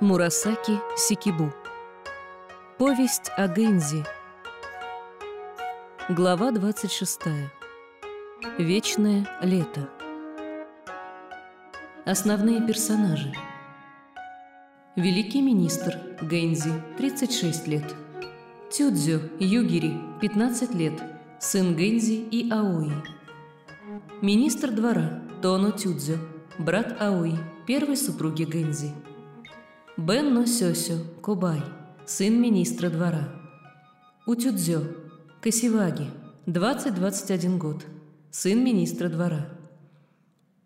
Мурасаки Сикибу. Повесть о Гэнзи. Глава 26 Вечное лето. Основные персонажи. Великий министр Гэнзи, 36 лет. Тюдзю Югири, 15 лет, сын Гэнзи и Аои. Министр двора Тоно Тюдзю, брат Аои, первой супруги Гэнзи Бенно Сёсю Кобай, сын министра двора. Утюдзё Касиваги, 20-21 год, сын министра двора.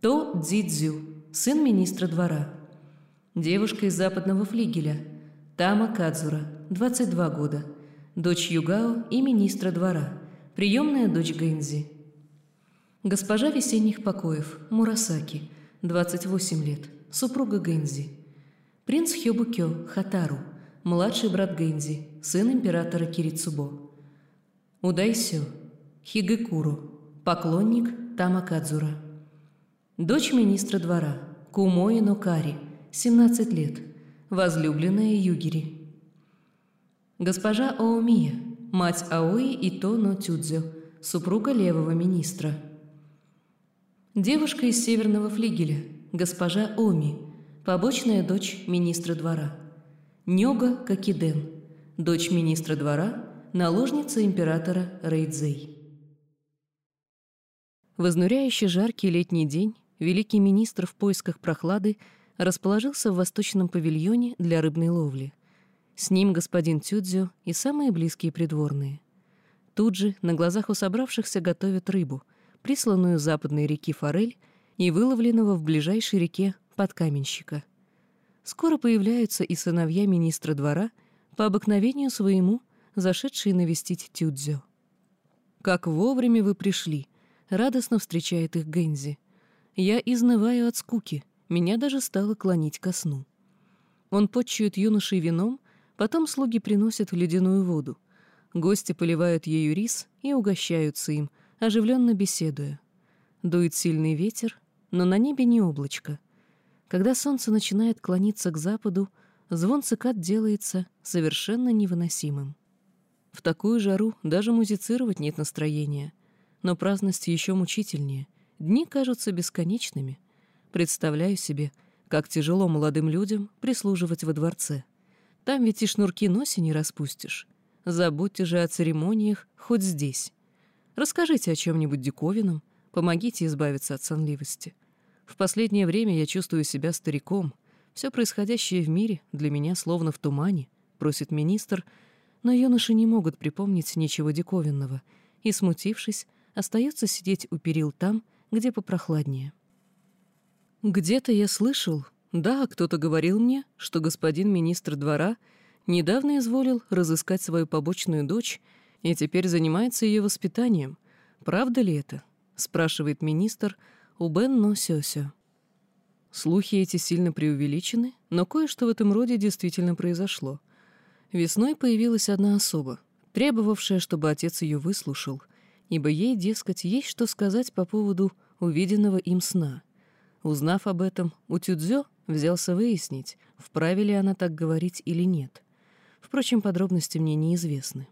То Дзидзю, сын министра двора. Девушка из западного флигеля, Тама Кадзура, 22 года, дочь Югао и министра двора, приемная дочь Гэнзи. Госпожа весенних покоев, Мурасаки, 28 лет, супруга Гэнзи. Принц Хёбукё Хатару, младший брат Гэнзи, сын императора Кирицубо. Удайсё Хигекуру, поклонник Тамакадзура. Дочь министра двора Кумои Нокари, 17 лет, возлюбленная Югири. Госпожа Оомия, мать Аои и Тоно Тюдзё, супруга левого министра. Девушка из северного флигеля, госпожа Оми – побочная дочь министра двора. Нёга Какиден, дочь министра двора, наложница императора Рейдзей. В изнуряющий жаркий летний день великий министр в поисках прохлады расположился в восточном павильоне для рыбной ловли. С ним господин Тюдзю и самые близкие придворные. Тут же на глазах у собравшихся готовят рыбу, присланную с западной реки Форель и выловленного в ближайшей реке подкаменщика. Скоро появляются и сыновья министра двора, по обыкновению своему, зашедшие навестить Тюдзё. «Как вовремя вы пришли!» — радостно встречает их Гэнзи. «Я изнываю от скуки, меня даже стало клонить ко сну». Он подчует юношей вином, потом слуги приносят ледяную воду. Гости поливают ею рис и угощаются им, оживленно беседуя. Дует сильный ветер, но на небе не облачко. Когда солнце начинает клониться к западу, звон цикад делается совершенно невыносимым. В такую жару даже музицировать нет настроения. Но праздность еще мучительнее. Дни кажутся бесконечными. Представляю себе, как тяжело молодым людям прислуживать во дворце. Там ведь и шнурки носи не распустишь. Забудьте же о церемониях хоть здесь. Расскажите о чем-нибудь диковинном, помогите избавиться от сонливости. В последнее время я чувствую себя стариком. Все происходящее в мире для меня словно в тумане, просит министр, но юноши не могут припомнить ничего диковинного и, смутившись, остаются сидеть у перил там, где попрохладнее. Где-то я слышал, да, кто-то говорил мне, что господин министр двора недавно изволил разыскать свою побочную дочь и теперь занимается ее воспитанием. Правда ли это? спрашивает министр, у Бенно Сёсё. Слухи эти сильно преувеличены, но кое-что в этом роде действительно произошло. Весной появилась одна особа, требовавшая, чтобы отец ее выслушал, ибо ей, дескать, есть что сказать по поводу увиденного им сна. Узнав об этом, Утюдзё взялся выяснить, вправе ли она так говорить или нет. Впрочем, подробности мне неизвестны.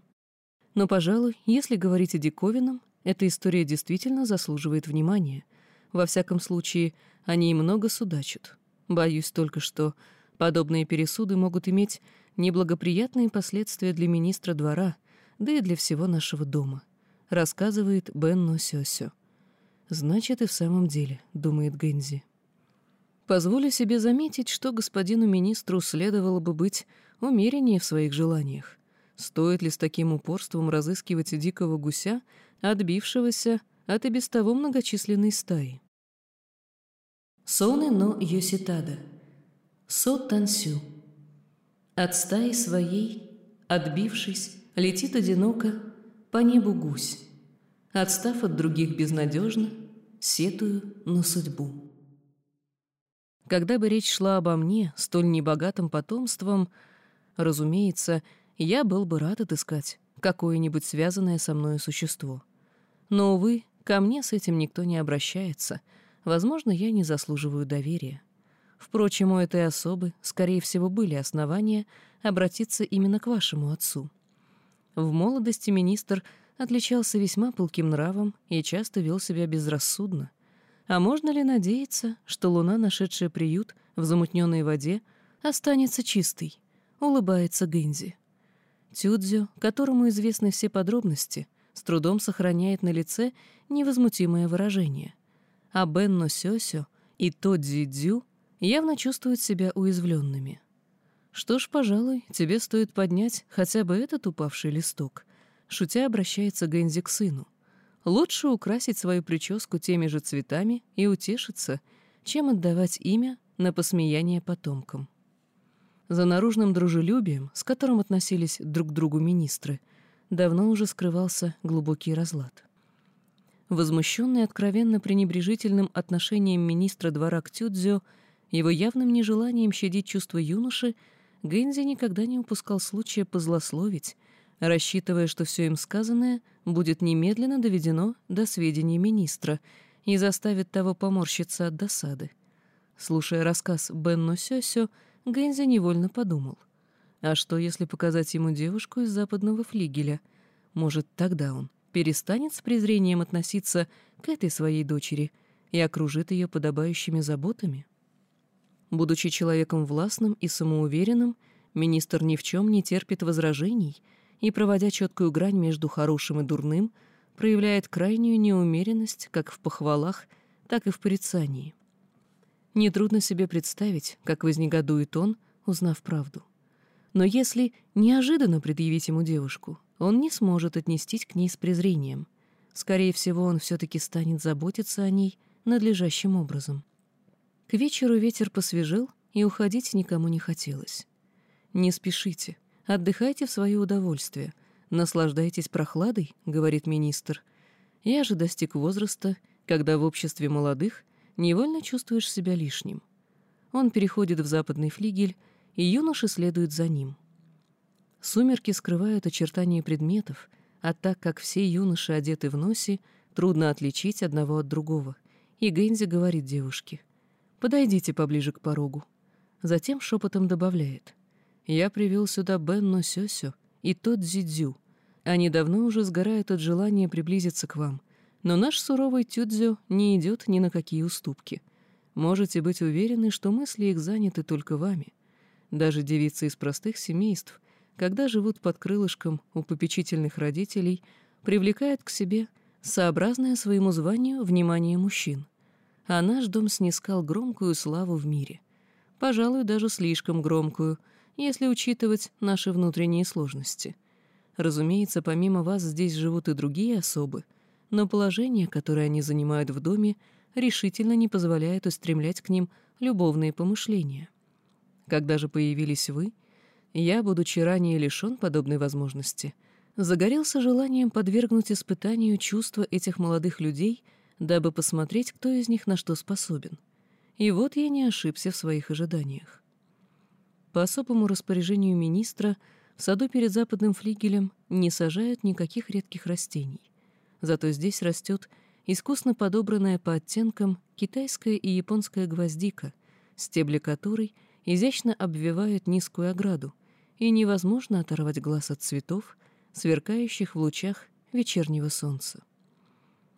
Но, пожалуй, если говорить о диковинном, эта история действительно заслуживает внимания — во всяком случае, они и много судачат. Боюсь только, что подобные пересуды могут иметь неблагоприятные последствия для министра двора, да и для всего нашего дома, рассказывает Бенно Сёсё. Значит, и в самом деле, думает Гэнзи. Позволю себе заметить, что господину министру следовало бы быть умереннее в своих желаниях. Стоит ли с таким упорством разыскивать дикого гуся, отбившегося от и без того многочисленной стаи. Соны но Йоситада. Со Тансю. От стаи своей, отбившись, летит одиноко по небу гусь. Отстав от других безнадежно, сетую на судьбу. Когда бы речь шла обо мне, столь небогатым потомством, разумеется, я был бы рад отыскать какое-нибудь связанное со мною существо. Но, увы, Ко мне с этим никто не обращается. Возможно, я не заслуживаю доверия. Впрочем, у этой особы, скорее всего, были основания обратиться именно к вашему отцу. В молодости министр отличался весьма пылким нравом и часто вел себя безрассудно. А можно ли надеяться, что луна, нашедшая приют в замутненной воде, останется чистой? Улыбается Гэнзи. Тюдзю, которому известны все подробности, с трудом сохраняет на лице невозмутимое выражение. А Бенно Сёсё и Тодзи Дзю явно чувствуют себя уязвленными. Что ж, пожалуй, тебе стоит поднять хотя бы этот упавший листок. Шутя обращается Гэнзи к сыну. Лучше украсить свою прическу теми же цветами и утешиться, чем отдавать имя на посмеяние потомкам. За наружным дружелюбием, с которым относились друг к другу министры, давно уже скрывался глубокий разлад. Возмущенный откровенно пренебрежительным отношением министра двора к Тюдзю, его явным нежеланием щадить чувства юноши, Гэнзи никогда не упускал случая позлословить, рассчитывая, что все им сказанное будет немедленно доведено до сведения министра и заставит того поморщиться от досады. Слушая рассказ Бенно Сёсё, Гэнзи невольно подумал. А что, если показать ему девушку из западного флигеля? Может, тогда он перестанет с презрением относиться к этой своей дочери и окружит ее подобающими заботами? Будучи человеком властным и самоуверенным, министр ни в чем не терпит возражений и, проводя четкую грань между хорошим и дурным, проявляет крайнюю неумеренность как в похвалах, так и в порицании. Нетрудно себе представить, как вознегодует он, узнав правду. Но если неожиданно предъявить ему девушку, он не сможет отнестись к ней с презрением. Скорее всего, он все-таки станет заботиться о ней надлежащим образом. К вечеру ветер посвежел, и уходить никому не хотелось. «Не спешите, отдыхайте в свое удовольствие, наслаждайтесь прохладой», — говорит министр. «Я же достиг возраста, когда в обществе молодых невольно чувствуешь себя лишним». Он переходит в западный флигель, и юноши следуют за ним. Сумерки скрывают очертания предметов, а так как все юноши одеты в носе, трудно отличить одного от другого. И Гэнзи говорит девушке, «Подойдите поближе к порогу». Затем шепотом добавляет, «Я привел сюда Бенно Сёсё и тот Зидзю. Они давно уже сгорают от желания приблизиться к вам, но наш суровый Тюдзю не идет ни на какие уступки. Можете быть уверены, что мысли их заняты только вами. Даже девицы из простых семейств, когда живут под крылышком у попечительных родителей, привлекают к себе сообразное своему званию внимание мужчин. А наш дом снискал громкую славу в мире. Пожалуй, даже слишком громкую, если учитывать наши внутренние сложности. Разумеется, помимо вас здесь живут и другие особы, но положение, которое они занимают в доме, решительно не позволяет устремлять к ним любовные помышления. Когда же появились вы, я, будучи ранее лишён подобной возможности, загорелся желанием подвергнуть испытанию чувства этих молодых людей, дабы посмотреть, кто из них на что способен. И вот я не ошибся в своих ожиданиях. По особому распоряжению министра в саду перед западным флигелем не сажают никаких редких растений. Зато здесь растет искусно подобранная по оттенкам китайская и японская гвоздика, стебли которой — изящно обвивают низкую ограду, и невозможно оторвать глаз от цветов, сверкающих в лучах вечернего солнца.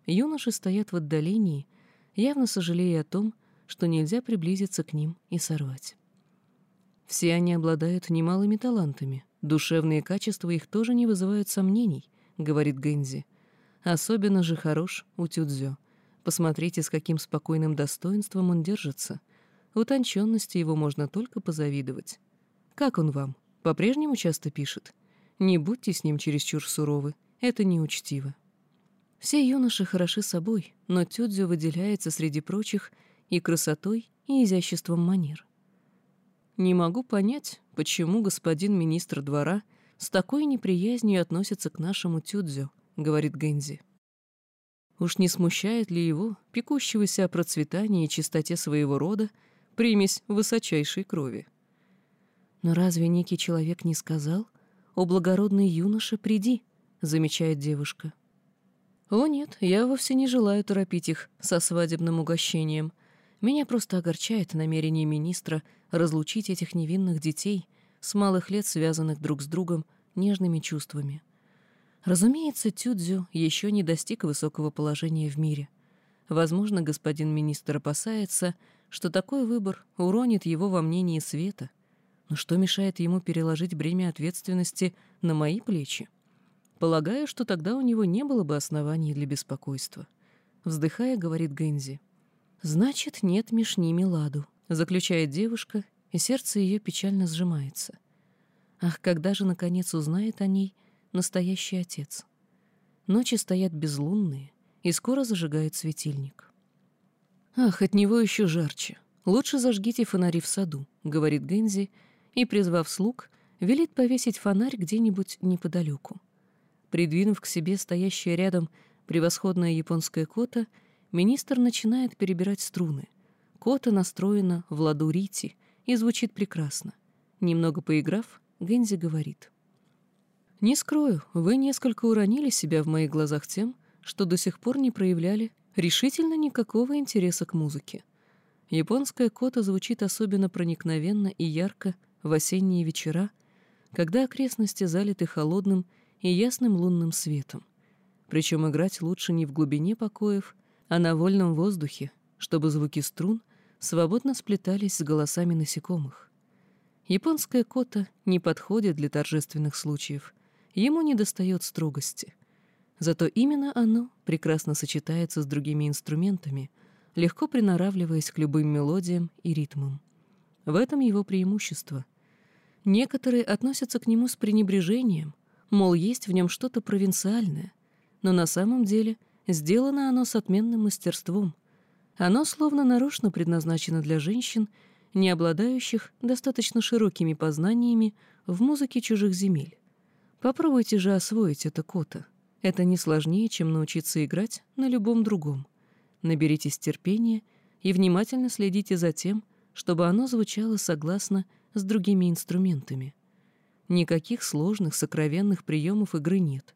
Юноши стоят в отдалении, явно сожалея о том, что нельзя приблизиться к ним и сорвать. Все они обладают немалыми талантами, душевные качества их тоже не вызывают сомнений, говорит Гэнзи. Особенно же хорош Утюдзё. Посмотрите, с каким спокойным достоинством он держится — Утонченности его можно только позавидовать. Как он вам? По-прежнему часто пишет? Не будьте с ним чересчур суровы, это неучтиво. Все юноши хороши собой, но Тюдзю выделяется среди прочих и красотой, и изяществом манер. Не могу понять, почему господин министр двора с такой неприязнью относится к нашему Тюдзю, говорит Гэнзи. Уж не смущает ли его, пекущегося о процветании и чистоте своего рода, примесь высочайшей крови. Но разве некий человек не сказал, «О, благородный юноша, приди», — замечает девушка. «О нет, я вовсе не желаю торопить их со свадебным угощением. Меня просто огорчает намерение министра разлучить этих невинных детей, с малых лет связанных друг с другом нежными чувствами. Разумеется, Тюдзю еще не достиг высокого положения в мире. Возможно, господин министр опасается, что такой выбор уронит его во мнении света. Но что мешает ему переложить бремя ответственности на мои плечи? Полагаю, что тогда у него не было бы оснований для беспокойства. Вздыхая, говорит Гэнзи. «Значит, нет ними ладу», — заключает девушка, и сердце ее печально сжимается. Ах, когда же, наконец, узнает о ней настоящий отец? Ночи стоят безлунные, и скоро зажигает светильник. «Ах, от него еще жарче. Лучше зажгите фонари в саду», — говорит Гензи, и, призвав слуг, велит повесить фонарь где-нибудь неподалеку. Придвинув к себе стоящее рядом превосходная японская кота, министр начинает перебирать струны. Кота настроена в ладу рити и звучит прекрасно. Немного поиграв, Гензи говорит. «Не скрою, вы несколько уронили себя в моих глазах тем, что до сих пор не проявляли решительно никакого интереса к музыке. Японская кота звучит особенно проникновенно и ярко в осенние вечера, когда окрестности залиты холодным и ясным лунным светом. Причем играть лучше не в глубине покоев, а на вольном воздухе, чтобы звуки струн свободно сплетались с голосами насекомых. Японская кота не подходит для торжественных случаев, ему недостает строгости — Зато именно оно прекрасно сочетается с другими инструментами, легко приноравливаясь к любым мелодиям и ритмам. В этом его преимущество. Некоторые относятся к нему с пренебрежением, мол, есть в нем что-то провинциальное, но на самом деле сделано оно с отменным мастерством. Оно словно нарочно предназначено для женщин, не обладающих достаточно широкими познаниями в музыке чужих земель. Попробуйте же освоить это кота — это не сложнее, чем научиться играть на любом другом. Наберитесь терпения и внимательно следите за тем, чтобы оно звучало согласно с другими инструментами. Никаких сложных, сокровенных приемов игры нет.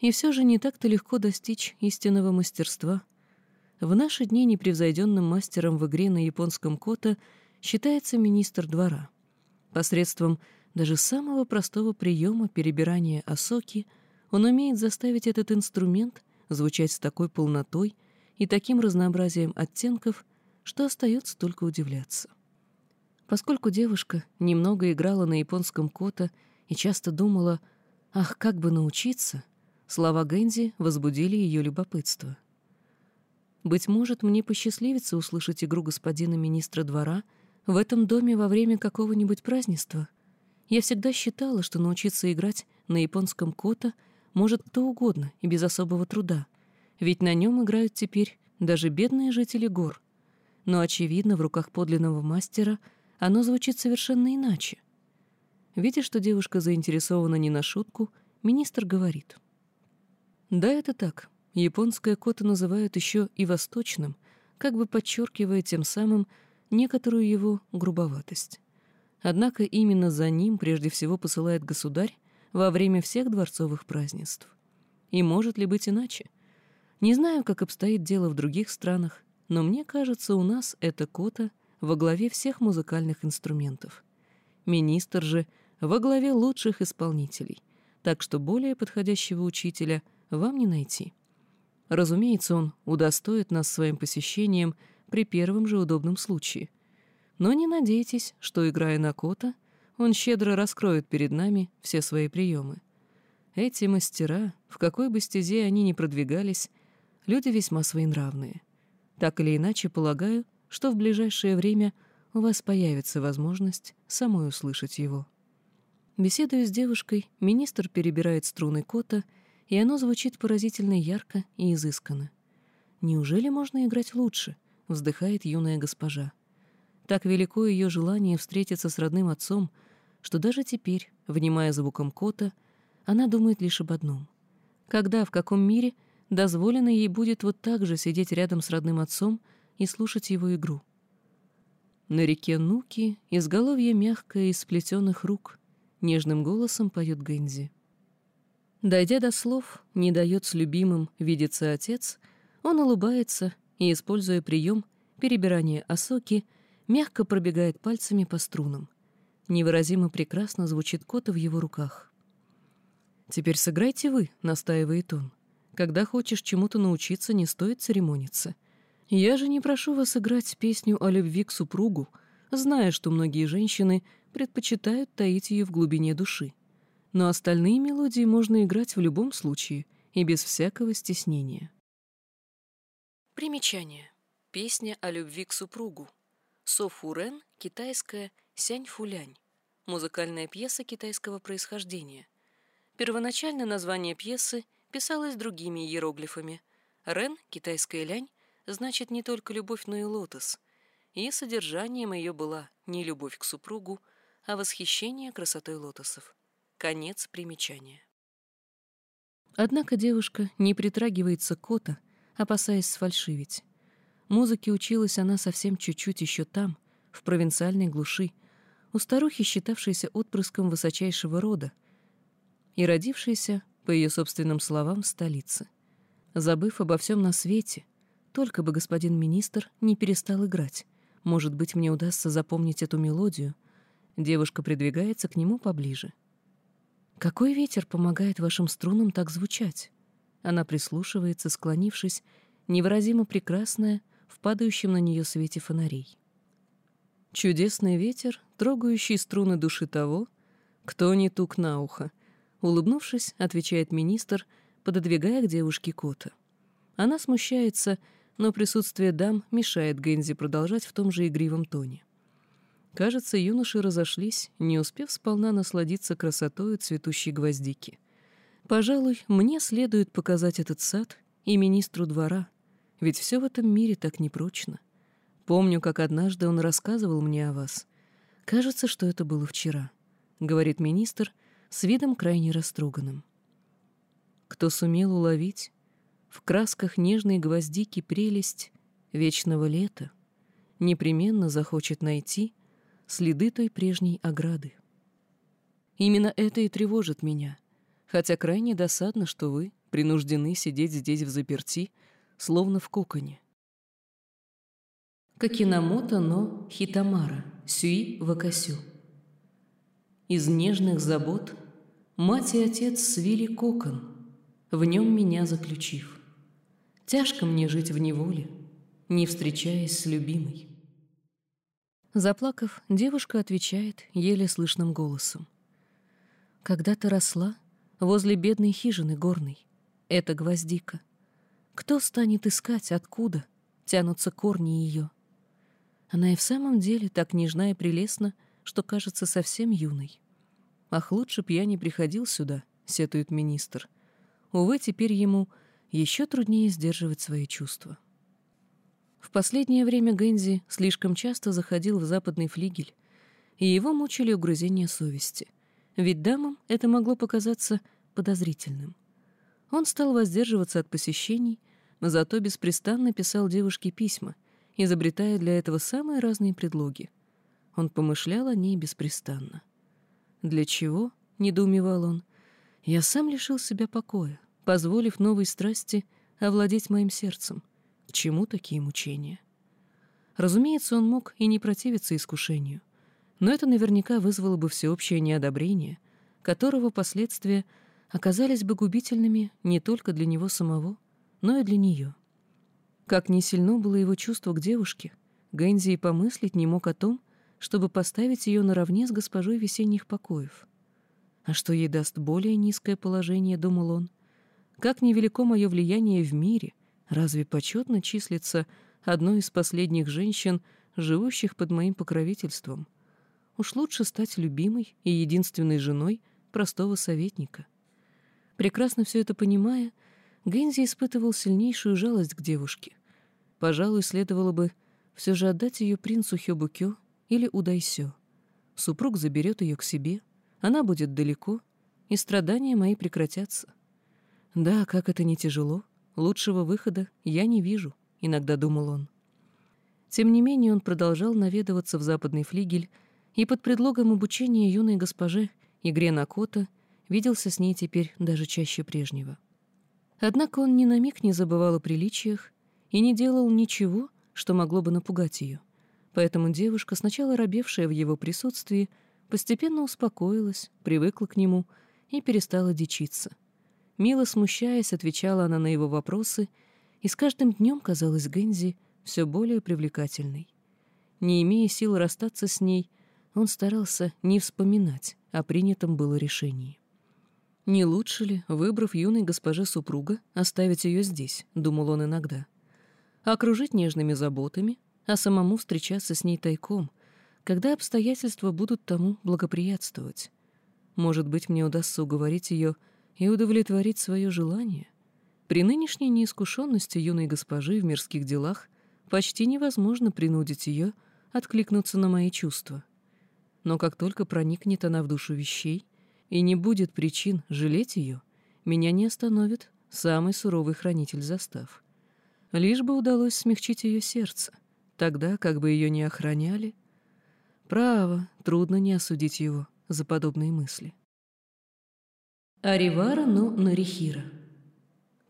И все же не так-то легко достичь истинного мастерства. В наши дни непревзойденным мастером в игре на японском кота считается министр двора. Посредством даже самого простого приема перебирания осоки – он умеет заставить этот инструмент звучать с такой полнотой и таким разнообразием оттенков, что остается только удивляться. Поскольку девушка немного играла на японском кота и часто думала «Ах, как бы научиться!», слова Гэнзи возбудили ее любопытство. «Быть может, мне посчастливится услышать игру господина министра двора в этом доме во время какого-нибудь празднества. Я всегда считала, что научиться играть на японском кота — может кто угодно и без особого труда, ведь на нем играют теперь даже бедные жители гор. Но, очевидно, в руках подлинного мастера оно звучит совершенно иначе. Видя, что девушка заинтересована не на шутку, министр говорит. «Да, это так. Японское кота называют еще и восточным, как бы подчеркивая тем самым некоторую его грубоватость. Однако именно за ним прежде всего посылает государь во время всех дворцовых празднеств. И может ли быть иначе? Не знаю, как обстоит дело в других странах, но мне кажется, у нас это кота во главе всех музыкальных инструментов. Министр же во главе лучших исполнителей, так что более подходящего учителя вам не найти. Разумеется, он удостоит нас своим посещением при первом же удобном случае. Но не надейтесь, что, играя на кота, он щедро раскроет перед нами все свои приемы. Эти мастера, в какой бы стезе они ни продвигались, люди весьма своенравные. Так или иначе, полагаю, что в ближайшее время у вас появится возможность самой услышать его. Беседуя с девушкой, министр перебирает струны кота, и оно звучит поразительно ярко и изысканно. «Неужели можно играть лучше?» — вздыхает юная госпожа. Так велико ее желание встретиться с родным отцом, что даже теперь, внимая звуком кота, она думает лишь об одном. Когда, в каком мире дозволено ей будет вот так же сидеть рядом с родным отцом и слушать его игру? На реке Нуки изголовье мягкое из сплетенных рук, нежным голосом поет Гэнзи. Дойдя до слов «не дает с любимым видеться отец», он улыбается и, используя прием, перебирание осоки, мягко пробегает пальцами по струнам. Невыразимо прекрасно звучит кота в его руках. «Теперь сыграйте вы», — настаивает он. «Когда хочешь чему-то научиться, не стоит церемониться. Я же не прошу вас играть песню о любви к супругу, зная, что многие женщины предпочитают таить ее в глубине души. Но остальные мелодии можно играть в любом случае и без всякого стеснения. Примечание. Песня о любви к супругу. Софурен, китайская «Сянь-фулянь». Музыкальная пьеса китайского происхождения. Первоначально название пьесы писалось другими иероглифами. Рен, китайская лянь, значит не только любовь, но и лотос. И содержанием ее была не любовь к супругу, а восхищение красотой лотосов. Конец примечания. Однако девушка не притрагивается к кота, опасаясь сфальшивить. Музыке училась она совсем чуть-чуть еще там, в провинциальной глуши, у старухи, считавшейся отпрыском высочайшего рода, и родившейся, по ее собственным словам, в столице. Забыв обо всем на свете, только бы господин министр не перестал играть, может быть, мне удастся запомнить эту мелодию. Девушка придвигается к нему поближе — какой ветер помогает вашим струнам так звучать? Она прислушивается, склонившись, невыразимо прекрасная, в падающем на нее свете фонарей. Чудесный ветер, трогающий струны души того, кто не тук на ухо. Улыбнувшись, отвечает министр, пододвигая к девушке кота. Она смущается, но присутствие дам мешает Гензи продолжать в том же игривом тоне. Кажется, юноши разошлись, не успев сполна насладиться красотою цветущей гвоздики. Пожалуй, мне следует показать этот сад и министру двора, ведь все в этом мире так непрочно. Помню, как однажды он рассказывал мне о вас. Кажется, что это было вчера, — говорит министр с видом крайне растроганным. Кто сумел уловить в красках нежной гвоздики прелесть вечного лета, непременно захочет найти — следы той прежней ограды. Именно это и тревожит меня, хотя крайне досадно, что вы принуждены сидеть здесь в заперти, словно в коконе. Какинамото но Хитамара, Сюи Вакасю. Из нежных забот мать и отец свили кокон, в нем меня заключив. Тяжко мне жить в неволе, не встречаясь с любимой. Заплакав, девушка отвечает еле слышным голосом. «Когда ты росла, возле бедной хижины горной, это гвоздика. Кто станет искать, откуда тянутся корни ее? Она и в самом деле так нежна и прелестна, что кажется совсем юной. Ах, лучше б я не приходил сюда, — сетует министр. Увы, теперь ему еще труднее сдерживать свои чувства. В последнее время Гэнзи слишком часто заходил в западный флигель, и его мучили угрызения совести. Ведь дамам это могло показаться подозрительным. Он стал воздерживаться от посещений, зато беспрестанно писал девушке письма, изобретая для этого самые разные предлоги. Он помышлял о ней беспрестанно. «Для чего?» — недоумевал он. «Я сам лишил себя покоя, позволив новой страсти овладеть моим сердцем чему такие мучения? Разумеется, он мог и не противиться искушению, но это наверняка вызвало бы всеобщее неодобрение, которого последствия оказались бы губительными не только для него самого, но и для нее. Как не сильно было его чувство к девушке, Гэнзи и помыслить не мог о том, чтобы поставить ее наравне с госпожой весенних покоев. А что ей даст более низкое положение, думал он, как невелико мое влияние в мире — Разве почетно числится одной из последних женщин, живущих под моим покровительством? Уж лучше стать любимой и единственной женой простого советника. Прекрасно все это понимая, Гензи испытывал сильнейшую жалость к девушке. Пожалуй, следовало бы все же отдать ее принцу Хёбукё или Удайсё. Супруг заберет ее к себе, она будет далеко, и страдания мои прекратятся. Да, как это не тяжело — Лучшего выхода я не вижу, иногда думал он. Тем не менее он продолжал наведываться в западный флигель и под предлогом обучения юной госпоже игре на кота виделся с ней теперь даже чаще прежнего. Однако он ни на миг не забывал о приличиях и не делал ничего, что могло бы напугать ее. Поэтому девушка, сначала робевшая в его присутствии, постепенно успокоилась, привыкла к нему и перестала дичиться. Мило смущаясь, отвечала она на его вопросы, и с каждым днем казалась Гензи все более привлекательной. Не имея сил расстаться с ней, он старался не вспоминать о принятом было решении. «Не лучше ли, выбрав юной госпоже супруга, оставить ее здесь?» — думал он иногда. «Окружить нежными заботами, а самому встречаться с ней тайком, когда обстоятельства будут тому благоприятствовать. Может быть, мне удастся уговорить ее и удовлетворить свое желание. При нынешней неискушенности юной госпожи в мирских делах почти невозможно принудить ее откликнуться на мои чувства. Но как только проникнет она в душу вещей и не будет причин жалеть ее, меня не остановит самый суровый хранитель застав. Лишь бы удалось смягчить ее сердце, тогда, как бы ее не охраняли. Право, трудно не осудить его за подобные мысли. Аривара но Нарихира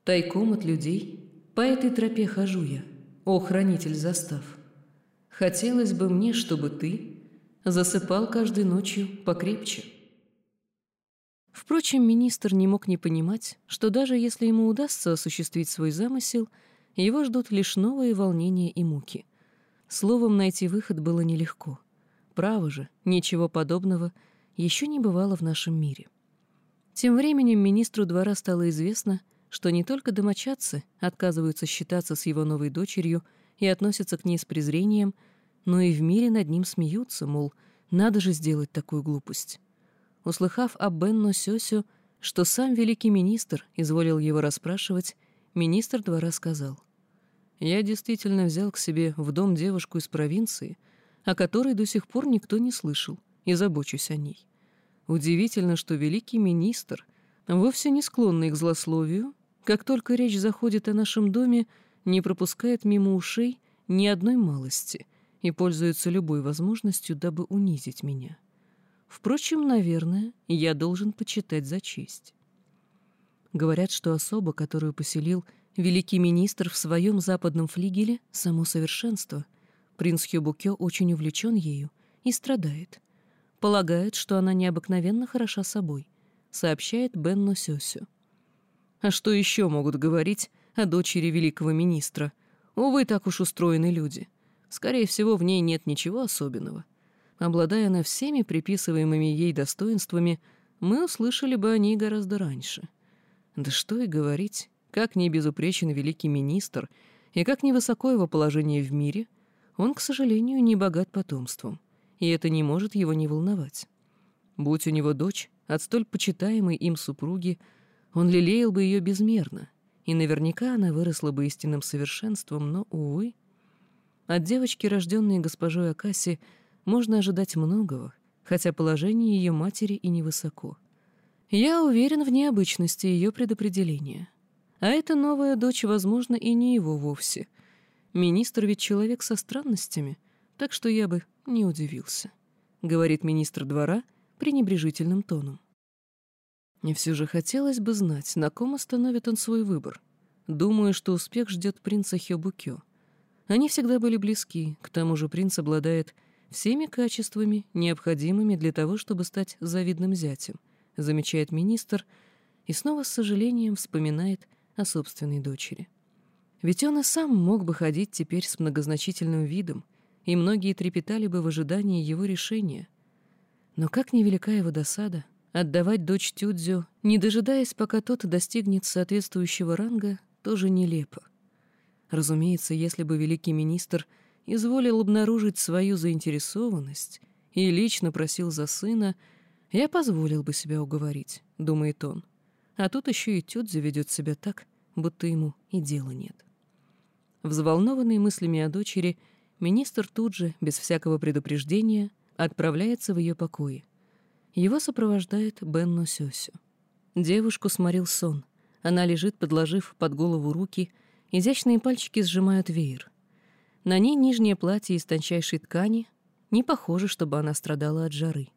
Тайком от людей по этой тропе хожу я, о хранитель застав. Хотелось бы мне, чтобы ты засыпал каждой ночью покрепче. Впрочем, министр не мог не понимать, что даже если ему удастся осуществить свой замысел, его ждут лишь новые волнения и муки. Словом, найти выход было нелегко. Право же, ничего подобного еще не бывало в нашем мире. Тем временем министру двора стало известно, что не только домочадцы отказываются считаться с его новой дочерью и относятся к ней с презрением, но и в мире над ним смеются, мол, надо же сделать такую глупость. Услыхав об Бенно Сёсю, что сам великий министр изволил его расспрашивать, министр двора сказал, «Я действительно взял к себе в дом девушку из провинции, о которой до сих пор никто не слышал, и забочусь о ней. Удивительно, что великий министр, вовсе не склонный к злословию, как только речь заходит о нашем доме, не пропускает мимо ушей ни одной малости и пользуется любой возможностью, дабы унизить меня. Впрочем, наверное, я должен почитать за честь. Говорят, что особа, которую поселил великий министр в своем западном флигеле, само совершенство. Принц Хёбукё очень увлечен ею и страдает. Полагает, что она необыкновенно хороша собой, сообщает Бенно Сёсю. А что еще могут говорить о дочери великого министра? Увы, так уж устроены люди. Скорее всего, в ней нет ничего особенного. Обладая она всеми приписываемыми ей достоинствами, мы услышали бы о ней гораздо раньше. Да что и говорить, как не безупречен великий министр и как невысоко его положение в мире, он, к сожалению, не богат потомством, и это не может его не волновать. Будь у него дочь от столь почитаемой им супруги, он лелеял бы ее безмерно, и наверняка она выросла бы истинным совершенством, но, увы, от девочки, рожденной госпожой Акаси, можно ожидать многого, хотя положение ее матери и невысоко. Я уверен в необычности ее предопределения. А эта новая дочь, возможно, и не его вовсе. Министр ведь человек со странностями, так что я бы не удивился, — говорит министр двора пренебрежительным тоном. Мне все же хотелось бы знать, на ком остановит он свой выбор. Думаю, что успех ждет принца Хёбукё. Они всегда были близки, к тому же принц обладает всеми качествами, необходимыми для того, чтобы стать завидным зятем, замечает министр и снова с сожалением вспоминает о собственной дочери. Ведь он и сам мог бы ходить теперь с многозначительным видом, и многие трепетали бы в ожидании его решения. Но как невелика его досада, Отдавать дочь Тюдзю, не дожидаясь, пока тот достигнет соответствующего ранга, тоже нелепо. Разумеется, если бы великий министр изволил обнаружить свою заинтересованность и лично просил за сына, я позволил бы себя уговорить, думает он. А тут еще и Тюдзю ведет себя так, будто ему и дела нет. Взволнованный мыслями о дочери, министр тут же, без всякого предупреждения, отправляется в ее покои. Его сопровождает Бенно Сёсю. Девушку сморил сон. Она лежит, подложив под голову руки, изящные пальчики сжимают веер. На ней нижнее платье из тончайшей ткани. Не похоже, чтобы она страдала от жары.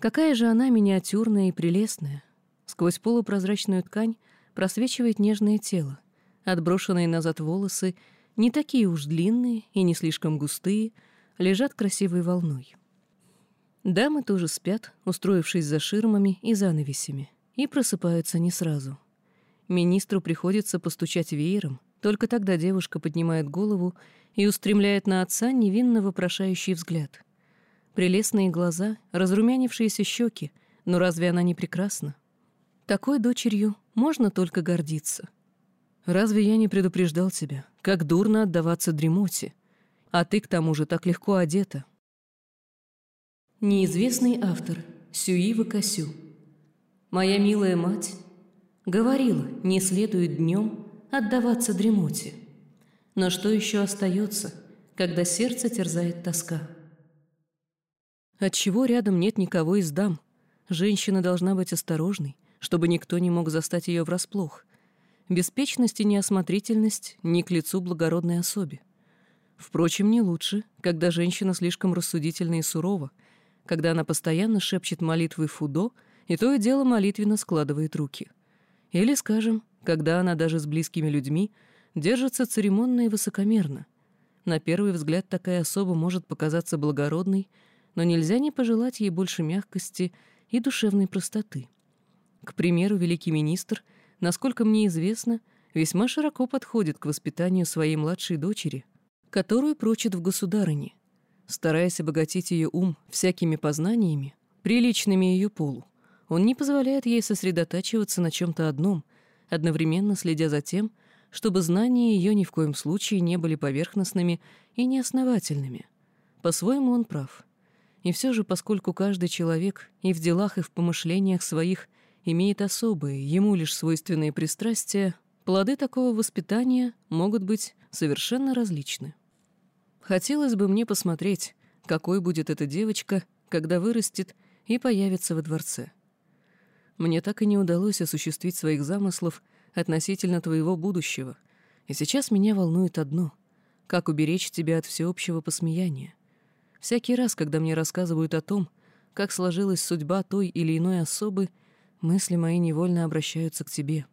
Какая же она миниатюрная и прелестная. Сквозь полупрозрачную ткань просвечивает нежное тело. Отброшенные назад волосы не такие уж длинные и не слишком густые, лежат красивой волной. Дамы тоже спят, устроившись за ширмами и занавесями, и просыпаются не сразу. Министру приходится постучать веером, только тогда девушка поднимает голову и устремляет на отца невинно вопрошающий взгляд. Прелестные глаза, разрумянившиеся щеки, но разве она не прекрасна? Такой дочерью можно только гордиться. Разве я не предупреждал тебя, как дурно отдаваться дремоте? А ты, к тому же, так легко одета. Неизвестный автор Сюи Вакасю. Моя милая мать говорила, не следует днем отдаваться дремоте. Но что еще остается, когда сердце терзает тоска? Отчего рядом нет никого из дам? Женщина должна быть осторожной, чтобы никто не мог застать ее врасплох. Беспечность и неосмотрительность не к лицу благородной особе. Впрочем, не лучше, когда женщина слишком рассудительна и сурова, когда она постоянно шепчет молитвы Фудо и то и дело молитвенно складывает руки. Или, скажем, когда она даже с близкими людьми держится церемонно и высокомерно. На первый взгляд такая особа может показаться благородной, но нельзя не пожелать ей больше мягкости и душевной простоты. К примеру, великий министр, насколько мне известно, весьма широко подходит к воспитанию своей младшей дочери, которую прочит в государыне, стараясь обогатить ее ум всякими познаниями, приличными ее полу. Он не позволяет ей сосредотачиваться на чем-то одном, одновременно следя за тем, чтобы знания ее ни в коем случае не были поверхностными и неосновательными. По-своему он прав. И все же, поскольку каждый человек и в делах, и в помышлениях своих имеет особые, ему лишь свойственные пристрастия, плоды такого воспитания могут быть совершенно различны. Хотелось бы мне посмотреть, какой будет эта девочка, когда вырастет и появится во дворце. Мне так и не удалось осуществить своих замыслов относительно твоего будущего, и сейчас меня волнует одно — как уберечь тебя от всеобщего посмеяния. Всякий раз, когда мне рассказывают о том, как сложилась судьба той или иной особы, Мысли мои невольно обращаются к тебе.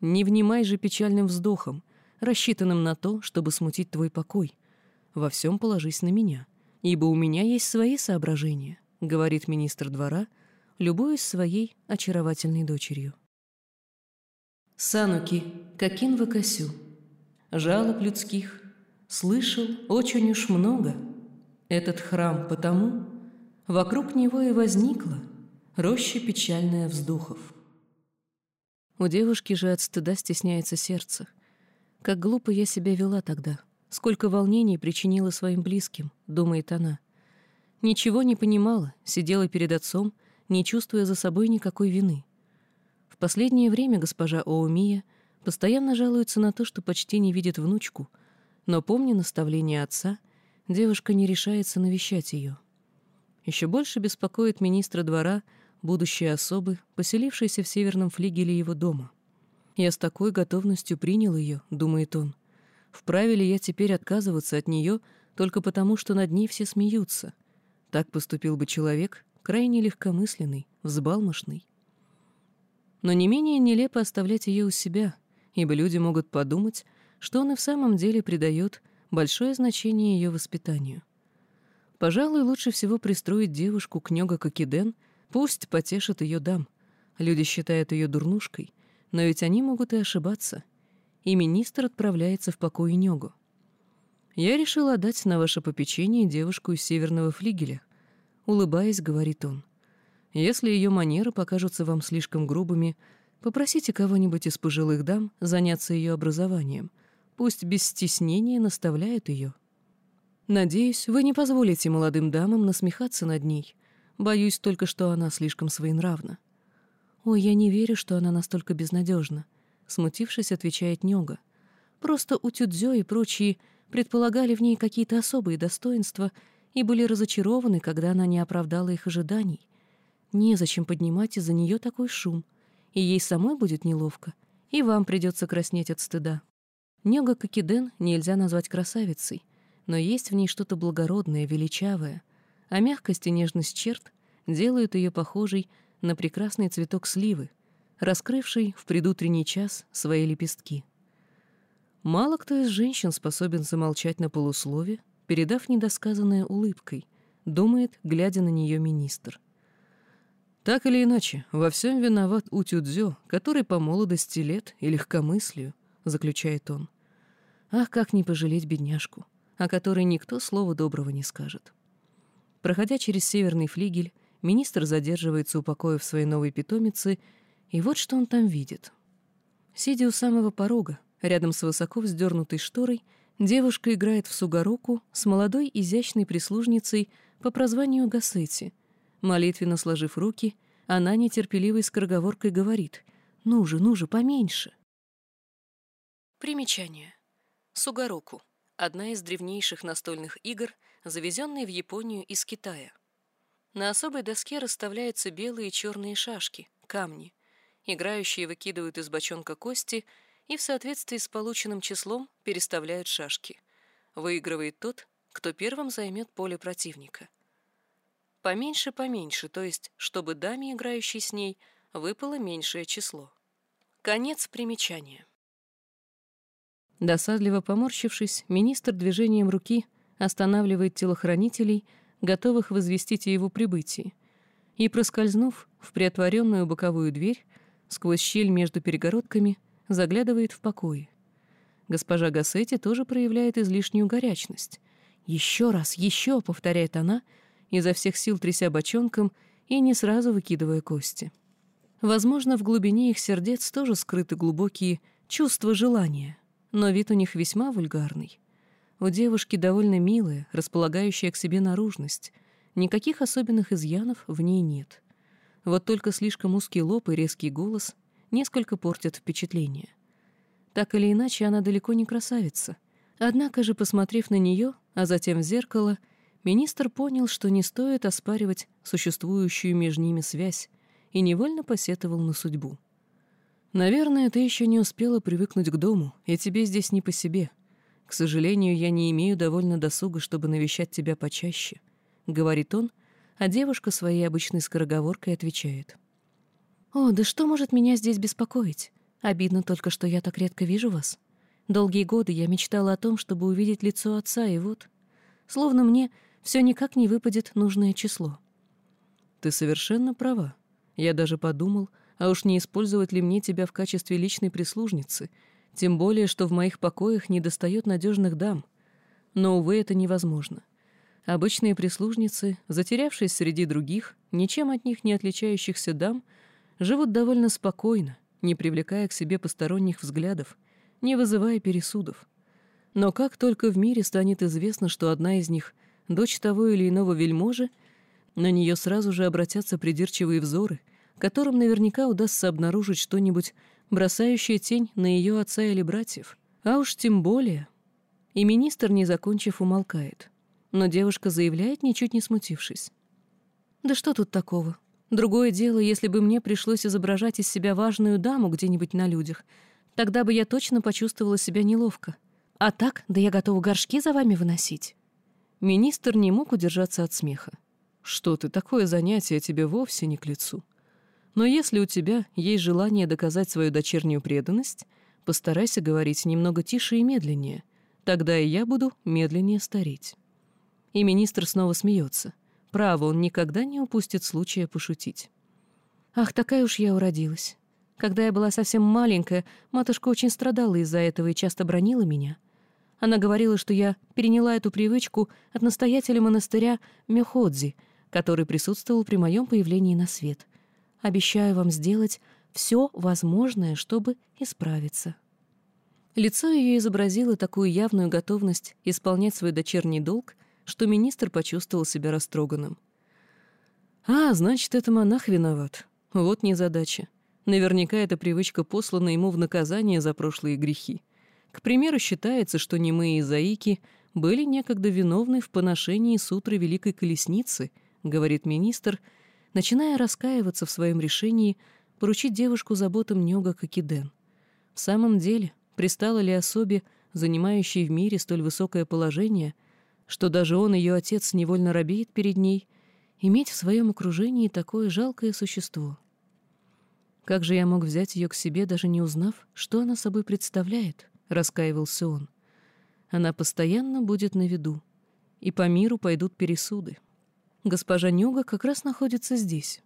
Не внимай же печальным вздохом, рассчитанным на то, чтобы смутить твой покой. Во всем положись на меня, ибо у меня есть свои соображения, — говорит министр двора, любуясь своей очаровательной дочерью. Сануки, какин вакасю, жалоб людских, слышал очень уж много. Этот храм потому, вокруг него и возникла — Роща печальная вздохов. У девушки же от стыда стесняется сердце. Как глупо я себя вела тогда. Сколько волнений причинила своим близким, думает она. Ничего не понимала, сидела перед отцом, не чувствуя за собой никакой вины. Последнее время госпожа Оумия постоянно жалуется на то, что почти не видит внучку, но, помня наставление отца, девушка не решается навещать ее. Еще больше беспокоит министра двора — будущей особы, поселившейся в северном флигеле его дома. «Я с такой готовностью принял ее», — думает он. «Вправе ли я теперь отказываться от нее только потому, что над ней все смеются? Так поступил бы человек, крайне легкомысленный, взбалмошный. Но не менее нелепо оставлять ее у себя, ибо люди могут подумать, что он и в самом деле придает большое значение ее воспитанию. Пожалуй, лучше всего пристроить девушку к Нёга Кокиден — Пусть потешит ее дам. Люди считают ее дурнушкой, но ведь они могут и ошибаться. И министр отправляется в покой Нёгу. «Я решил отдать на ваше попечение девушку из северного флигеля», — улыбаясь, говорит он. «Если ее манеры покажутся вам слишком грубыми, попросите кого-нибудь из пожилых дам заняться ее образованием. Пусть без стеснения наставляют ее. Надеюсь, вы не позволите молодым дамам насмехаться над ней, Боюсь только, что она слишком своенравна. «Ой, я не верю, что она настолько безнадежна», — смутившись, отвечает Нёга. «Просто у Тюдзё и прочие предполагали в ней какие-то особые достоинства и были разочарованы, когда она не оправдала их ожиданий. Незачем поднимать из-за нее такой шум, и ей самой будет неловко, и вам придется краснеть от стыда». Нёга Кокиден нельзя назвать красавицей, но есть в ней что-то благородное, величавое — а мягкость и нежность черт делают ее похожей на прекрасный цветок сливы, раскрывший в предутренний час свои лепестки. Мало кто из женщин способен замолчать на полуслове, передав недосказанное улыбкой, думает, глядя на нее министр. Так или иначе, во всем виноват Утюдзё, который по молодости лет и легкомыслию, заключает он. Ах, как не пожалеть бедняжку, о которой никто слова доброго не скажет. Проходя через северный флигель, министр задерживается у покоев своей новой питомицы, и вот что он там видит. Сидя у самого порога, рядом с высоко вздернутой шторой, девушка играет в сугароку с молодой изящной прислужницей по прозванию Гассети. Молитвенно сложив руки, она нетерпеливой скороговоркой говорит «Ну же, ну же, поменьше». Примечание. Сугароку — одна из древнейших настольных игр, завезенная в Японию из Китая. На особой доске расставляются белые и черные шашки, камни. Играющие выкидывают из бочонка кости и в соответствии с полученным числом переставляют шашки. Выигрывает тот, кто первым займет поле противника. Поменьше-поменьше, то есть, чтобы даме, играющей с ней, выпало меньшее число. Конец примечания. Досадливо поморщившись, министр движением руки останавливает телохранителей, готовых возвестить о его прибытии, и, проскользнув в приотворенную боковую дверь, сквозь щель между перегородками, заглядывает в покое. Госпожа Гассетти тоже проявляет излишнюю горячность. «Еще раз, еще!» — повторяет она, изо всех сил тряся бочонком и не сразу выкидывая кости. Возможно, в глубине их сердец тоже скрыты глубокие чувства желания, но вид у них весьма вульгарный. У девушки довольно милая, располагающая к себе наружность. Никаких особенных изъянов в ней нет. Вот только слишком узкий лоб и резкий голос несколько портят впечатление. Так или иначе, она далеко не красавица. Однако же, посмотрев на нее, а затем в зеркало, министр понял, что не стоит оспаривать существующую между ними связь, и невольно посетовал на судьбу. «Наверное, ты еще не успела привыкнуть к дому, и тебе здесь не по себе. К сожалению, я не имею довольно досуга, чтобы навещать тебя почаще», — говорит он, а девушка своей обычной скороговоркой отвечает. «О, да что может меня здесь беспокоить? Обидно только, что я так редко вижу вас. Долгие годы я мечтала о том, чтобы увидеть лицо отца, и вот... Словно мне все никак не выпадет нужное число». «Ты совершенно права. Я даже подумал, а уж не использовать ли мне тебя в качестве личной прислужницы, тем более, что в моих покоях недостает надежных дам. Но, увы, это невозможно. Обычные прислужницы, затерявшись среди других, ничем от них не отличающихся дам, живут довольно спокойно, не привлекая к себе посторонних взглядов, не вызывая пересудов. Но как только в мире станет известно, что одна из них — дочь того или иного вельможи, на нее сразу же обратятся придирчивые взоры, которым наверняка удастся обнаружить что-нибудь, бросающее тень на ее отца или братьев. А уж тем более... И министр, не закончив, умолкает — но девушка заявляет, ничуть не смутившись. «Да что тут такого? Другое дело, если бы мне пришлось изображать из себя важную даму где-нибудь на людях, тогда бы я точно почувствовала себя неловко. А так, да я готова горшки за вами выносить». Министр не мог удержаться от смеха. «Что ты, такое занятие тебе вовсе не к лицу. Но если у тебя есть желание доказать свою дочернюю преданность, постарайся говорить немного тише и медленнее, тогда и я буду медленнее стареть». И министр снова смеется. Право, он никогда не упустит случая пошутить. Ах, такая уж я уродилась. Когда я была совсем маленькая, матушка очень страдала из-за этого и часто бронила меня. Она говорила, что я переняла эту привычку от настоятеля монастыря Меходзи, который присутствовал при моем появлении на свет. Обещаю вам сделать все возможное, чтобы исправиться. Лицо ее изобразило такую явную готовность исполнять свой дочерний долг, что министр почувствовал себя растроганным. «А, значит, это монах виноват. Вот незадача. Наверняка эта привычка послана ему в наказание за прошлые грехи. К примеру, считается, что немые заики были некогда виновны в поношении сутры Великой Колесницы, говорит министр, начиная раскаиваться в своем решении поручить девушку заботам Нёга Кокиден. В самом деле, пристало ли особе, занимающей в мире столь высокое положение, — что даже он, ее отец, невольно робеет перед ней, иметь в своем окружении такое жалкое существо. Как же я мог взять ее к себе, даже не узнав, что она собой представляет? — раскаивался он. «Она постоянно будет на виду, и по миру пойдут пересуды. Госпожа Нюга как раз находится здесь.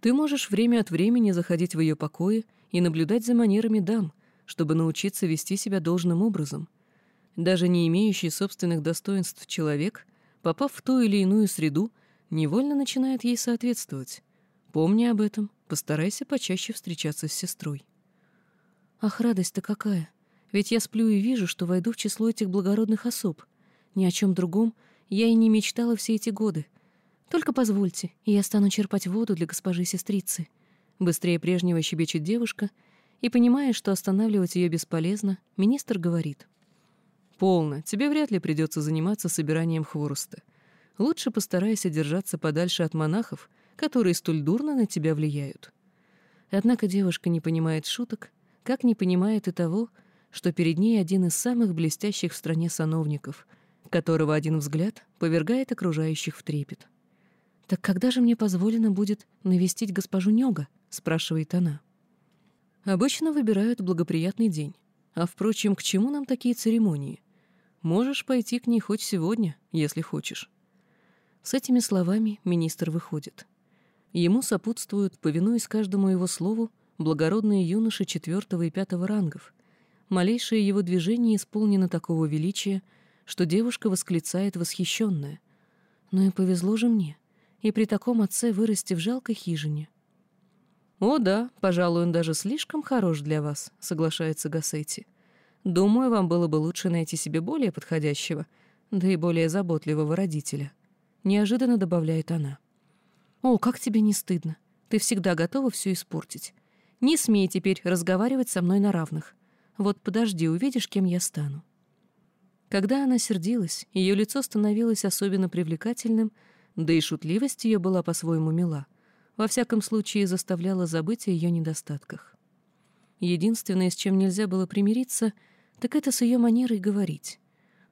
Ты можешь время от времени заходить в ее покои и наблюдать за манерами дам, чтобы научиться вести себя должным образом. Даже не имеющий собственных достоинств человек, попав в ту или иную среду, невольно начинает ей соответствовать. Помни об этом, постарайся почаще встречаться с сестрой. Ах, радость-то какая! Ведь я сплю и вижу, что войду в число этих благородных особ. Ни о чем другом я и не мечтала все эти годы. Только позвольте, и я стану черпать воду для госпожи-сестрицы. Быстрее прежнего щебечет девушка, и, понимая, что останавливать ее бесполезно, министр говорит. «Полно, тебе вряд ли придется заниматься собиранием хвороста. Лучше постарайся держаться подальше от монахов, которые столь дурно на тебя влияют». Однако девушка не понимает шуток, как не понимает и того, что перед ней один из самых блестящих в стране сановников, которого один взгляд повергает окружающих в трепет. «Так когда же мне позволено будет навестить госпожу Нёга?» — спрашивает она. «Обычно выбирают благоприятный день. А, впрочем, к чему нам такие церемонии? Можешь пойти к ней хоть сегодня, если хочешь». С этими словами министр выходит. Ему сопутствуют, повинуясь каждому его слову, благородные юноши четвертого и пятого рангов. Малейшее его движение исполнено такого величия, что девушка восклицает восхищенная. «Ну и повезло же мне и при таком отце вырасти в жалкой хижине. «О да, пожалуй, он даже слишком хорош для вас», — соглашается Гассети. «Думаю, вам было бы лучше найти себе более подходящего, да и более заботливого родителя», — неожиданно добавляет она. «О, как тебе не стыдно! Ты всегда готова все испортить. Не смей теперь разговаривать со мной на равных. Вот подожди, увидишь, кем я стану». Когда она сердилась, ее лицо становилось особенно привлекательным — да и шутливость ее была по-своему мила, во всяком случае заставляла забыть о ее недостатках. Единственное, с чем нельзя было примириться, так это с ее манерой говорить.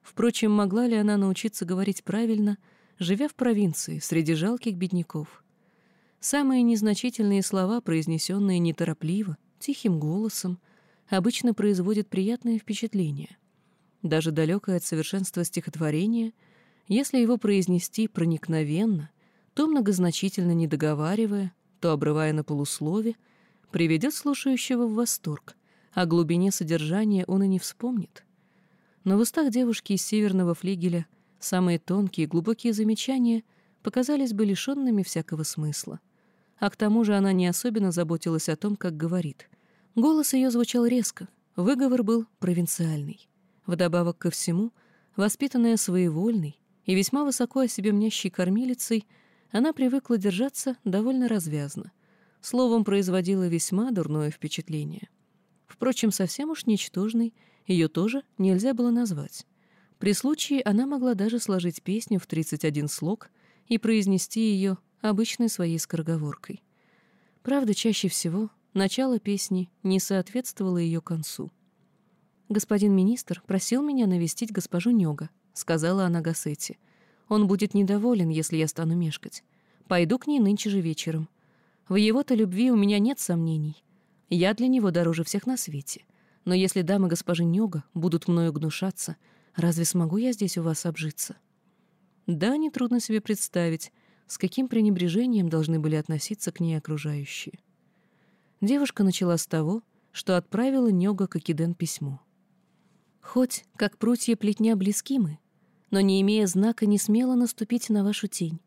Впрочем, могла ли она научиться говорить правильно, живя в провинции, среди жалких бедняков? Самые незначительные слова, произнесенные неторопливо, тихим голосом, обычно производят приятное впечатление. Даже далекое от совершенства стихотворения — если его произнести проникновенно, то многозначительно не договаривая, то обрывая на полуслове, приведет слушающего в восторг, о глубине содержания он и не вспомнит. Но в устах девушки из северного флигеля самые тонкие и глубокие замечания показались бы лишенными всякого смысла. А к тому же она не особенно заботилась о том, как говорит. Голос ее звучал резко, выговор был провинциальный. Вдобавок ко всему, воспитанная своевольной, и весьма высоко о себе мнящей кормилицей, она привыкла держаться довольно развязно. Словом, производила весьма дурное впечатление. Впрочем, совсем уж ничтожной ее тоже нельзя было назвать. При случае она могла даже сложить песню в 31 слог и произнести ее обычной своей скороговоркой. Правда, чаще всего начало песни не соответствовало ее концу. «Господин министр просил меня навестить госпожу Нёга», — сказала она Гассете. «Он будет недоволен, если я стану мешкать. Пойду к ней нынче же вечером. В его-то любви у меня нет сомнений. Я для него дороже всех на свете. Но если дамы госпожи Нёга будут мною гнушаться, разве смогу я здесь у вас обжиться?» Да, нетрудно себе представить, с каким пренебрежением должны были относиться к ней окружающие. Девушка начала с того, что отправила Нёга Кокиден письмо. «Хоть, как прутья плетня, близки мы, но, не имея знака, не смело наступить на вашу тень.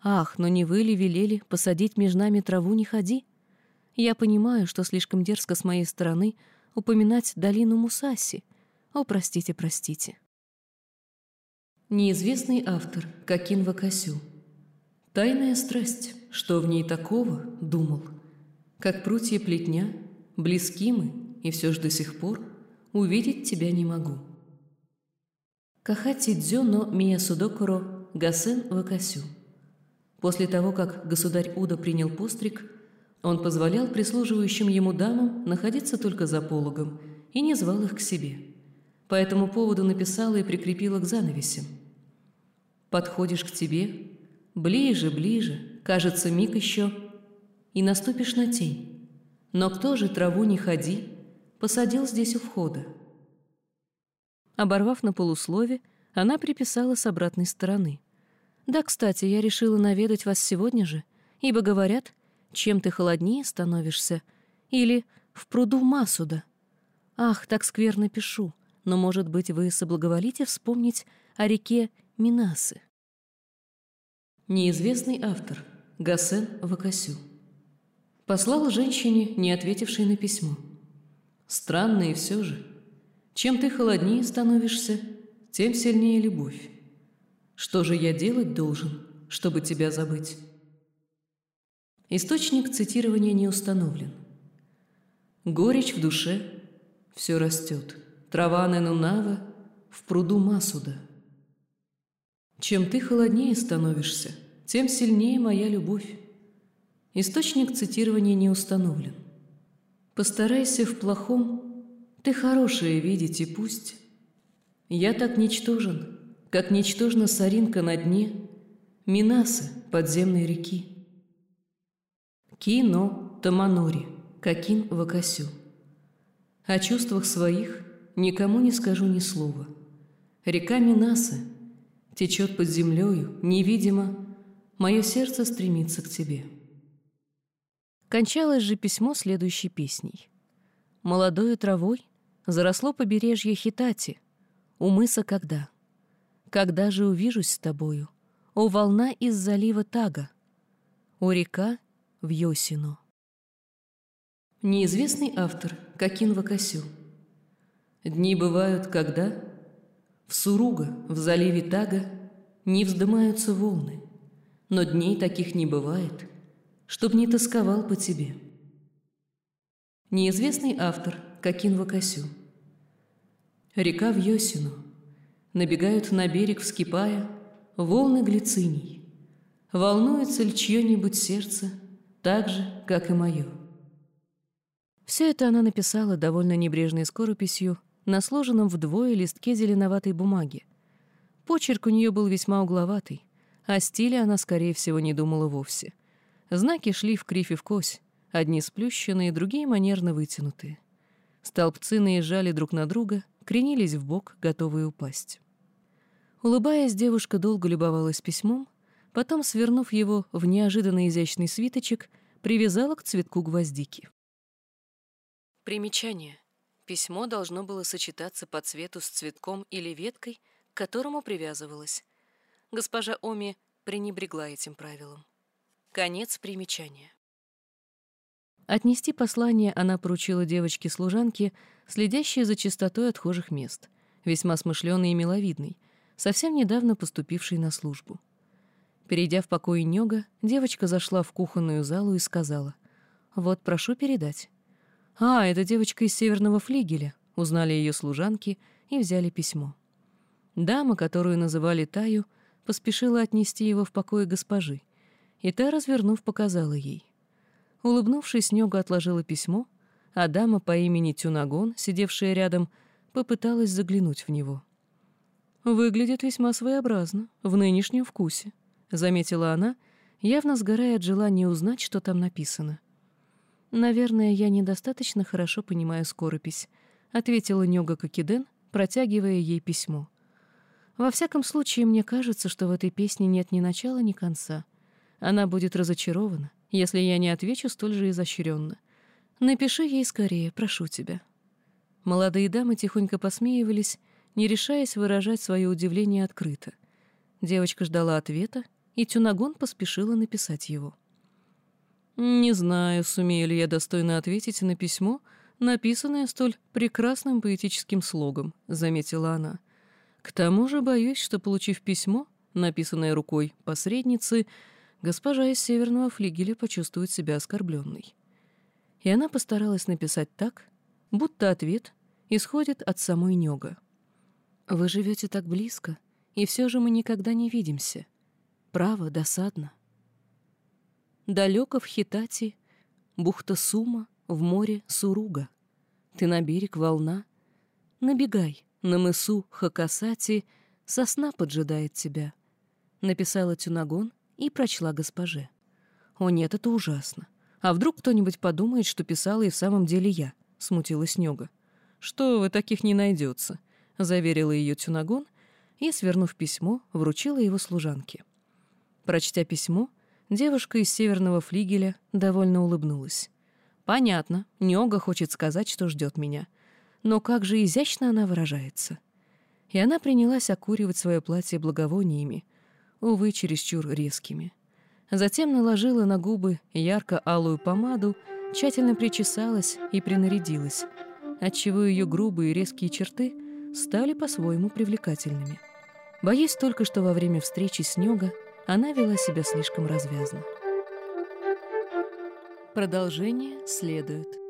Ах, но не вы ли велели посадить между нами траву не ходи? Я понимаю, что слишком дерзко с моей стороны упоминать долину Мусаси. О, простите, простите. Неизвестный автор Кокин Вакасю. Тайная страсть, что в ней такого, думал. Как прутья плетня, близки мы, и все ж до сих пор увидеть тебя не могу. Кахати дзё но Миясудокуро Гасен Вакасю. После того, как государь Уда принял постриг, он позволял прислуживающим ему дамам находиться только за пологом и не звал их к себе. По этому поводу написала и прикрепила к занавесям. «Подходишь к тебе, ближе, ближе, кажется, миг еще, и наступишь на тень. Но кто же траву не ходи, посадил здесь у входа? Оборвав на полуслове, она приписала с обратной стороны. «Да, кстати, я решила наведать вас сегодня же, ибо говорят, чем ты холоднее становишься, или в пруду Масуда. Ах, так скверно пишу, но, может быть, вы соблаговолите вспомнить о реке Минасы». Неизвестный автор Гасен Вакасю послал женщине, не ответившей на письмо. Странно и все же. Чем ты холоднее становишься, тем сильнее любовь. Что же я делать должен, чтобы тебя забыть? Источник цитирования не установлен. Горечь в душе, все растет. Трава Ненунава в пруду Масуда. Чем ты холоднее становишься, тем сильнее моя любовь. Источник цитирования не установлен. Постарайся в плохом, ты хорошее видеть и пусть. Я так ничтожен, как ничтожна соринка на дне Минасы подземной реки. Кино Таманори, Какин Вакасю. О чувствах своих никому не скажу ни слова. Река Минасы течет под землею, невидимо, мое сердце стремится к тебе. Кончалось же письмо следующей песней. «Молодою травой заросло побережье Хитати, у мыса когда? Когда же увижусь с тобою, о волна из залива Тага, о река в Йосино?» Неизвестный автор Какин Вакасю. Дни бывают, когда в Суруга, в заливе Тага, не вздымаются волны, но дней таких не бывает — чтоб не тосковал по тебе. Неизвестный автор Какин Вакасю. Река в Йосину. Набегают на берег, вскипая, волны глициний. Волнуется ли чье-нибудь сердце так же, как и мое? Все это она написала довольно небрежной скорописью на сложенном вдвое листке зеленоватой бумаги. Почерк у нее был весьма угловатый, а стиле она, скорее всего, не думала вовсе — Знаки шли в кривь и кось, одни сплющенные, другие манерно вытянутые. Столбцы наезжали друг на друга, кренились в бок, готовые упасть. Улыбаясь, девушка долго любовалась письмом, потом, свернув его в неожиданно изящный свиточек, привязала к цветку гвоздики. Примечание. Письмо должно было сочетаться по цвету с цветком или веткой, к которому привязывалось. Госпожа Оми пренебрегла этим правилом. Конец примечания. Отнести послание она поручила девочке-служанке, следящей за чистотой отхожих мест, весьма смышленой и миловидной, совсем недавно поступившей на службу. Перейдя в покой Нега, девочка зашла в кухонную залу и сказала, «Вот, прошу передать». «А, это девочка из северного флигеля», — узнали ее служанки и взяли письмо. Дама, которую называли Таю, поспешила отнести его в покое госпожи, и та, развернув, показала ей. Улыбнувшись, Нёга отложила письмо, а дама по имени Тюнагон, сидевшая рядом, попыталась заглянуть в него. «Выглядит весьма своеобразно, в нынешнем вкусе», — заметила она, явно сгорая от желания узнать, что там написано. «Наверное, я недостаточно хорошо понимаю скоропись», — ответила Нёга Кокиден, протягивая ей письмо. «Во всяком случае, мне кажется, что в этой песне нет ни начала, ни конца». Она будет разочарована, если я не отвечу столь же изощренно. Напиши ей скорее, прошу тебя». Молодые дамы тихонько посмеивались, не решаясь выражать свое удивление открыто. Девочка ждала ответа, и Тюнагон поспешила написать его. «Не знаю, сумею ли я достойно ответить на письмо, написанное столь прекрасным поэтическим слогом», — заметила она. «К тому же боюсь, что, получив письмо, написанное рукой посредницы, госпожа из северного флигеля почувствует себя оскорбленной. И она постаралась написать так, будто ответ исходит от самой Нега. «Вы живете так близко, и все же мы никогда не видимся. Право, досадно. Далеко в Хитати, бухта Сума, в море Суруга. Ты на берег волна. Набегай, на мысу Хакасати сосна поджидает тебя», — написала Тюнагон, и прочла госпоже. «О нет, это ужасно. А вдруг кто-нибудь подумает, что писала и в самом деле я?» — смутилась Нёга. «Что вы, таких не найдется. — заверила ее Тюнагон и, свернув письмо, вручила его служанке. Прочтя письмо, девушка из северного флигеля довольно улыбнулась. «Понятно, Неога хочет сказать, что ждет меня. Но как же изящно она выражается!» И она принялась окуривать свое платье благовониями, увы, чересчур резкими. Затем наложила на губы ярко-алую помаду, тщательно причесалась и принарядилась, отчего ее грубые резкие черты стали по-своему привлекательными. Боюсь только, что во время встречи с Нёга она вела себя слишком развязно. Продолжение следует.